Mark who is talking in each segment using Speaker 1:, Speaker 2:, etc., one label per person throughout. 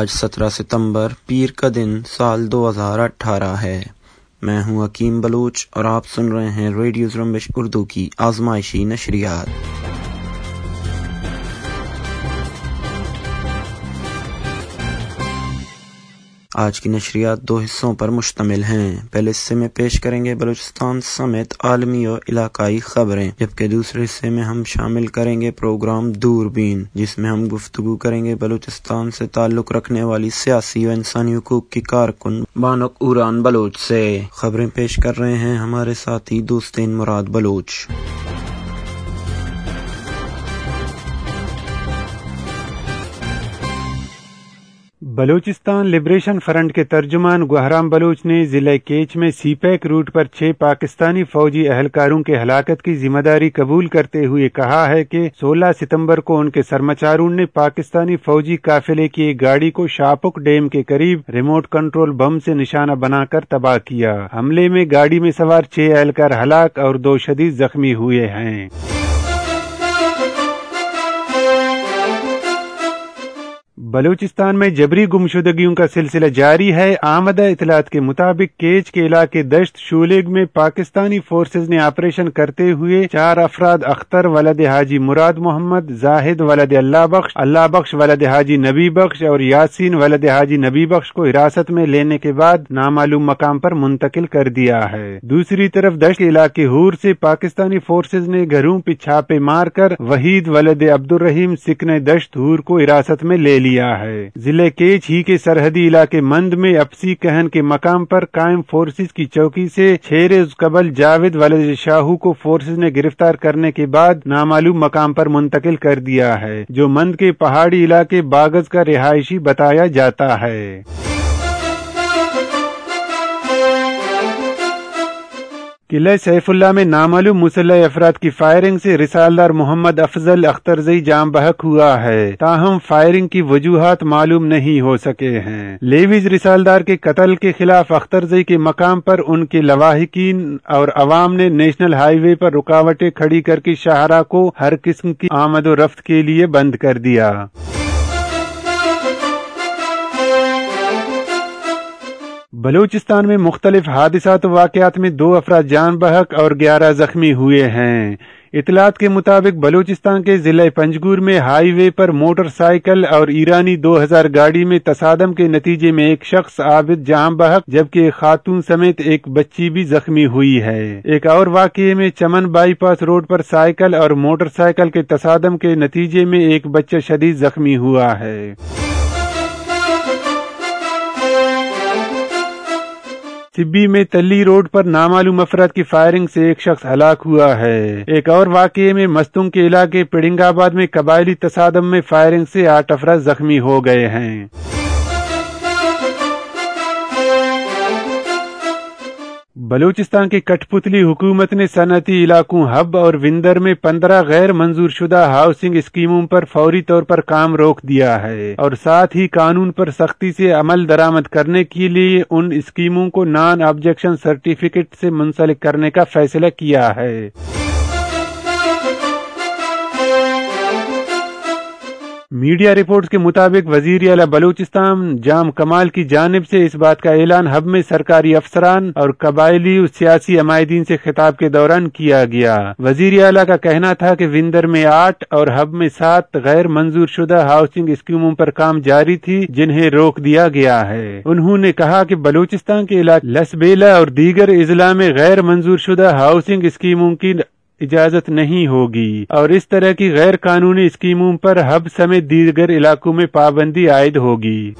Speaker 1: آج سترہ ستمبر پیر کا دن سال دو ہزار اٹھارہ ہے۔ میں ہوں حکیم بلوچ اور آپ سن رہے ہیں ریڈیو زرمبش اردو کی آزمائشی نشریات۔ آج کی نشریات دو حصوں پر مشتمل ہیں۔ پہلے حصے میں پیش کریں گے بلوچستان سمیت عالمی اور علاقائی خبریں، جبکہ دوسرے حصے میں ہم شامل کریں گے پروگرام دوربین، جس میں ہم گفتگو کریں گے بلوچستان سے تعلق رکھنے والی سیاسی و انسانی حقوق کی کارکن بانک اوران بلوچ سے۔ خبریں پیش کر رہے ہیں ہمارے ساتھی دوستین مراد بلوچ۔
Speaker 2: بلوچستان لبریشن فرنٹ کے ترجمان گہرام بلوچ نے ضلع کیچ میں سی پیک روٹ پر چھ پاکستانی فوجی اہلکاروں کے ہلاکت کی ذمہ داری قبول کرتے ہوئے کہا ہے کہ سولہ ستمبر کو ان کے سرمچارون نے پاکستانی فوجی قافلے کی ایک گاڑی کو شاپک ڈیم کے قریب ریموٹ کنٹرول بم سے نشانہ بنا کر تباہ کیا۔ حملے میں گاڑی میں سوار چھ اہلکار ہلاک اور دو شدید زخمی ہوئے ہیں۔ بلوچستان میں جبری گمشدگیوں کا سلسلہ جاری ہے۔ آمدہ اطلاعات کے مطابق کیچ کے علاقے دشت شولگ میں پاکستانی فورسز نے آپریشن کرتے ہوئے چار افراد اختر ولد حاجی مراد محمد، زاہد ولد اللہ بخش اللہ بخش ولد حاجی نبی بخش اور یاسین ولد حاجی نبی بخش کو حراست میں لینے کے بعد نامعلوم مقام پر منتقل کر دیا ہے۔ دوسری طرف دشت کے علاقے ہور سے پاکستانی فورسز نے گھروں پہ چھاپے مار کر وحید ولد عبد الرحیم سکن دشت ہور کو حراست میں لے لیا۔ ہے۔ ضلع کیچ ہی کے سرحدی علاقے مند میں اپسی کہن کے مقام پر قائم فورسز کی چوکی سے چھ قبل جاوید ولد شاہو کو فورسز نے گرفتار کرنے کے بعد نامعلوم مقام پر منتقل کر دیا ہے، جو مند کے پہاڑی علاقے باغز کا رہائشی بتایا جاتا ہے۔ قلعہ سیف اللہ میں نامعلوم مسلح افراد کی فائرنگ سے رسالدار محمد افضل اخترزئی جام بحق ہوا ہے۔ تاہم فائرنگ کی وجوہات معلوم نہیں ہو سکے ہیں۔ لیویز رسالدار کے قتل کے خلاف اخترزئی کے مقام پر ان کے لواحقین اور عوام نے نیشنل ہائی وے پر رکاوٹیں کھڑی کر کے شاہراہ کو ہر قسم کی آمد و رفت کے لیے بند کر دیا۔ بلوچستان میں مختلف حادثات و واقعات میں دو افراد جان بحق اور گیارہ زخمی ہوئے ہیں۔ اطلاعات کے مطابق بلوچستان کے ضلع پنجگور میں ہائی وے پر موٹر سائیکل اور ایرانی دو ہزار گاڑی میں تصادم کے نتیجے میں ایک شخص عابد جام بحق جبکہ خاتون سمیت ایک بچی بھی زخمی ہوئی ہے۔ ایک اور واقعے میں چمن بائی پاس روڈ پر سائیکل اور موٹر سائیکل کے تصادم کے نتیجے میں ایک بچہ شدید زخمی ہوا ہے۔ سبی میں تلی روڈ پر نامعلوم افراد کی فائرنگ سے ایک شخص ہلاک ہوا ہے۔ ایک اور واقعے میں مستوں کے علاقے پڑنگ آباد میں قبائلی تصادم میں فائرنگ سے آٹھ افراد زخمی ہو گئے ہیں۔ بلوچستان کی کٹ پتلی حکومت نے صنعتی علاقوں ہب اور وندر میں پندرہ غیر منظور شدہ ہاؤسنگ اسکیموں پر فوری طور پر کام روک دیا ہے اور ساتھ ہی قانون پر سختی سے عمل درآمد کرنے کے لیے ان اسکیموں کو نان آبجیکشن سرٹیفکیٹ سے منسلک کرنے کا فیصلہ کیا ہے۔ میڈیا رپورٹس کے مطابق وزیر اعلی بلوچستان جام کمال کی جانب سے اس بات کا اعلان ہب میں سرکاری افسران اور قبائلی سیاسی عمائدین سے خطاب کے دوران کیا گیا۔ وزیر اعلی کا کہنا تھا کہ وندر میں آٹھ اور ہب میں سات غیر منظور شدہ ہاؤسنگ اسکیموں پر کام جاری تھی، جنہیں روک دیا گیا ہے۔ انہوں نے کہا کہ بلوچستان کے علاقے لسبیلا اور دیگر اضلاع میں غیر منظور شدہ ہاؤسنگ اسکیموں کی اجازت نہیں ہوگی۔ اور اس طرح کی غیر قانونی اسکیموں پر ہب سمیت دیگر علاقوں میں پابندی عائد ہوگی۔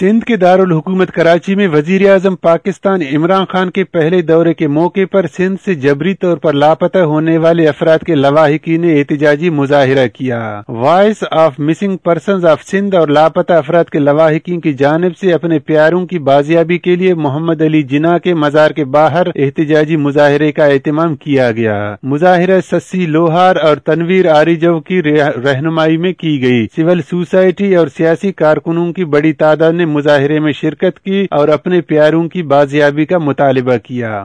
Speaker 2: سندھ کے دارالحکومت کراچی میں وزیر اعظم پاکستان عمران خان کے پہلے دورے کے موقع پر سندھ سے جبری طور پر لاپتہ ہونے والے افراد کے لواحقین نے احتجاجی مظاہرہ کیا۔ Voice of missing persons of Sindh اور لاپتہ افراد کے لواحقین کی جانب سے اپنے پیاروں کی بازیابی کے لیے محمد علی جنا کے مزار کے باہر احتجاجی مظاہرے کا اہتمام کیا گیا۔ مظاہرہ سسی لوہار اور تنویر آریجو کی رہنمائی میں کی گئی۔ سول سوسائٹی اور سیاسی کارکنوں کی بڑی تعداد نے مظاہرے میں شرکت کی اور اپنے پیاروں کی بازیابی کا مطالبہ کیا۔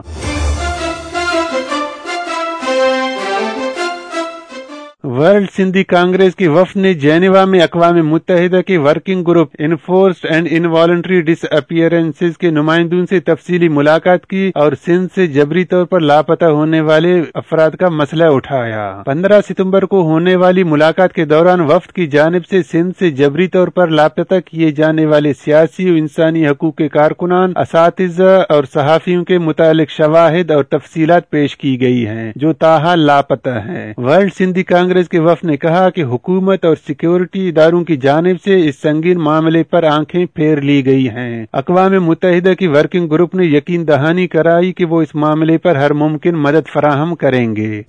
Speaker 2: ورلڈ سندھی کانگریس کی وفد نے جینیوا میں اقوام متحدہ کے working group enforced and involuntary disappearance کے نمائندوں سے تفصیلی ملاقات کی اور سندھ سے جبری طور پر لاپتہ ہونے والے افراد کا مسئلہ اٹھایا۔ پندرہ ستمبر کو ہونے والی ملاقات کے دوران وفد کی جانب سے سندھ سے جبری طور پر لاپتہ کیے جانے والے سیاسی و انسانی حقوق کے کارکنان، اساتذہ اور صحافیوں کے متعلق شواہد اور تفصیلات پیش کی گئی ہیں جو تاحال لاپتہ ہیں۔ ورلڈ سندھی کانگریس کانگریس کے وفد نے کہا کہ حکومت اور سیکیورٹی اداروں کی جانب سے اس سنگین معاملے پر آنکھیں پھیر لی گئی ہیں۔ اقوام متحدہ کی ورکنگ گروپ نے یقین دہانی کرائی کہ وہ اس معاملے پر ہر ممکن مدد فراہم کریں گے۔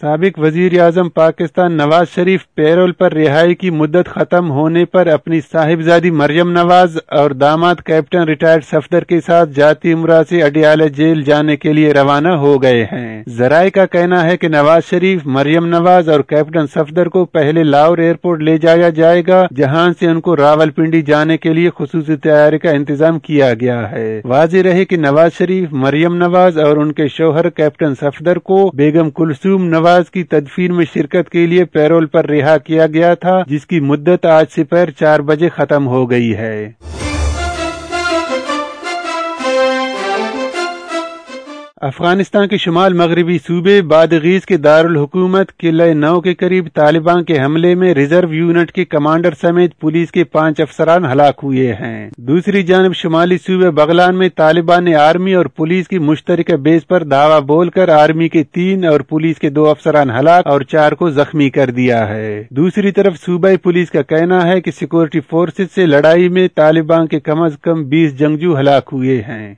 Speaker 2: سابق وزیر اعظم پاکستان نواز شریف پیرول پر رہائی کی مدت ختم ہونے پر اپنی صاحبزادی مریم نواز اور داماد کیپٹن ریٹائرڈ سفدر کے ساتھ جاتی امرا سے اڈیالہ جیل جانے کے لیے روانہ ہو گئے ہیں۔ ذرائع کا کہنا ہے کہ نواز شریف، مریم نواز اور کیپٹن سفدر کو پہلے لاہور ایئرپورٹ لے جایا جائے گا، جہاں سے ان کو راول پنڈی جانے کے لیے خصوصی تیاری کا انتظام کیا گیا ہے۔ واضح رہے کہ نواز شریف، مریم نواز اور ان کے شوہر کیپٹن سفدر کو بیگم کلثوم نواز نواز کی تدفین میں شرکت کے لیے پیرول پر رہا کیا گیا تھا، جس کی مدت آج سپہر چار بجے ختم ہو گئی ہے۔ افغانستان کے شمال مغربی صوبے بادغیز کے دارالحکومت قلعہ نو کے قریب طالبان کے حملے میں ریزرو یونٹ کے کمانڈر سمیت پولیس کے پانچ افسران ہلاک ہوئے ہیں۔ دوسری جانب شمالی صوبے بغلان میں طالبان نے آرمی اور پولیس کی مشترکہ بیس پر دعوی بول کر آرمی کے تین اور پولیس کے دو افسران ہلاک اور چار کو زخمی کر دیا ہے۔ دوسری طرف صوبائی پولیس کا کہنا ہے کہ سیکورٹی فورسز سے لڑائی میں طالبان کے کم از کم بیس جنگجو ہلاک ہوئے ہیں۔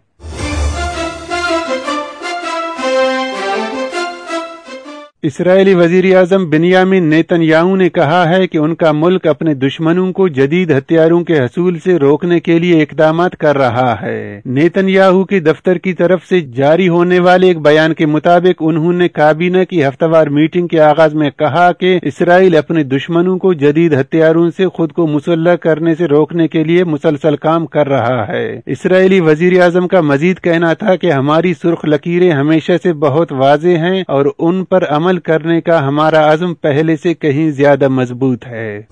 Speaker 2: اسرائیلی وزیر اعظم بنیامین نیتن یاہو نے کہا ہے کہ ان کا ملک اپنے دشمنوں کو جدید ہتھیاروں کے حصول سے روکنے کے لیے اقدامات کر رہا ہے۔ نیتن یاہو کے دفتر کی طرف سے جاری ہونے والے ایک بیان کے مطابق انہوں نے کابینہ کی ہفتہ وار میٹنگ کے آغاز میں کہا کہ اسرائیل اپنے دشمنوں کو جدید ہتھیاروں سے خود کو مسلح کرنے سے روکنے کے لیے مسلسل کام کر رہا ہے۔ اسرائیلی وزیر اعظم کا مزید کہنا تھا کہ ہماری سرخ لکیریں ہمیشہ سے بہت واضح ہیں اور ان پر عمل کرنے کا ہمارا عزم پہلے سے کہیں زیادہ مضبوط ہے۔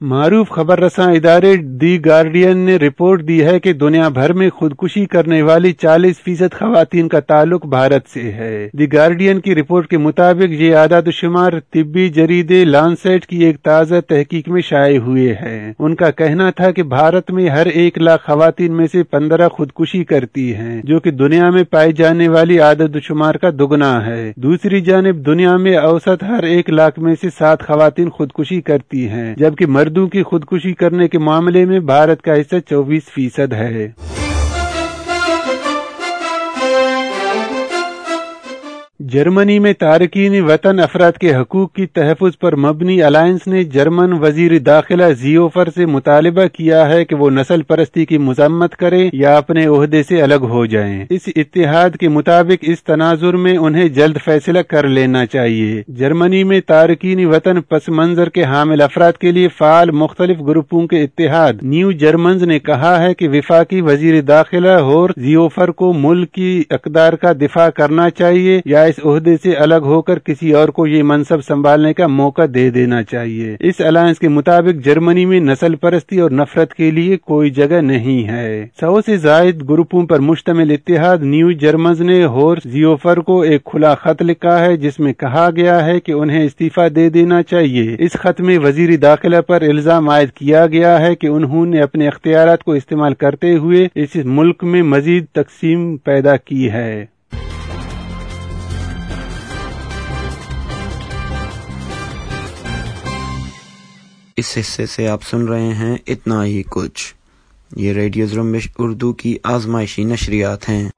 Speaker 2: معروف خبر رساں ادارے دی گارڈین نے رپورٹ دی ہے کہ دنیا بھر میں خودکشی کرنے والی چالیس فیصد خواتین کا تعلق بھارت سے ہے۔ دی گارڈین کی رپورٹ کے مطابق یہ اعداد و شمار طبی جریدے لانسیٹ کی ایک تازہ تحقیق میں شائع ہوئے ہیں۔ ان کا کہنا تھا کہ بھارت میں ہر ایک لاکھ خواتین میں سے پندرہ خودکشی کرتی ہیں، جو کہ دنیا میں پائی جانے والی عادت و شمار کا دگنا ہے۔ دوسری جانب دنیا میں اوسط ہر ایک لاکھ میں سے سات خواتین خودکشی کرتی ہیں، جبکہ مردوں کی خودکشی کرنے کے معاملے میں بھارت کا حصہ چوبیس فیصد ہے۔ جرمنی میں تارکین وطن افراد کے حقوق کی تحفظ پر مبنی الائنس نے جرمن وزیر داخلہ زیوفر سے مطالبہ کیا ہے کہ وہ نسل پرستی کی مذمت کریں یا اپنے عہدے سے الگ ہو جائیں۔ اس اتحاد کے مطابق اس تناظر میں انہیں جلد فیصلہ کر لینا چاہیے۔ جرمنی میں تارکین وطن پس منظر کے حامل افراد کے لیے فعال مختلف گروپوں کے اتحاد۔ نیو جرمنز نے کہا ہے کہ وفاقی وزیر داخلہ ہور زیوفر کو ملک کی اقدار کا دفاع کرنا چاہیے یا اس عہدے سے الگ ہو کر کسی اور کو یہ منصب سنبھالنے کا موقع دے دینا چاہیے۔ اس الائنس کے مطابق جرمنی میں نسل پرستی اور نفرت کے لیے کوئی جگہ نہیں ہے۔ سو سے زائد گروپوں پر مشتمل اتحاد نیو جرمنز نے ہور زیوفر کو ایک کھلا خط لکھا ہے جس میں کہا گیا ہے کہ انہیں استعفی دے دینا چاہیے۔ اس خط میں وزیر داخلہ پر الزام عائد کیا گیا ہے کہ انہوں نے اپنے اختیارات کو استعمال کرتے ہوئے اس ملک میں مزید تقسیم پیدا کی ہے۔
Speaker 1: اس حصے سے آپ سن رہے ہیں اتنا ہی کچھ۔ یہ ریڈیو زرمبش اردو کی آزمائشی نشریات ہیں۔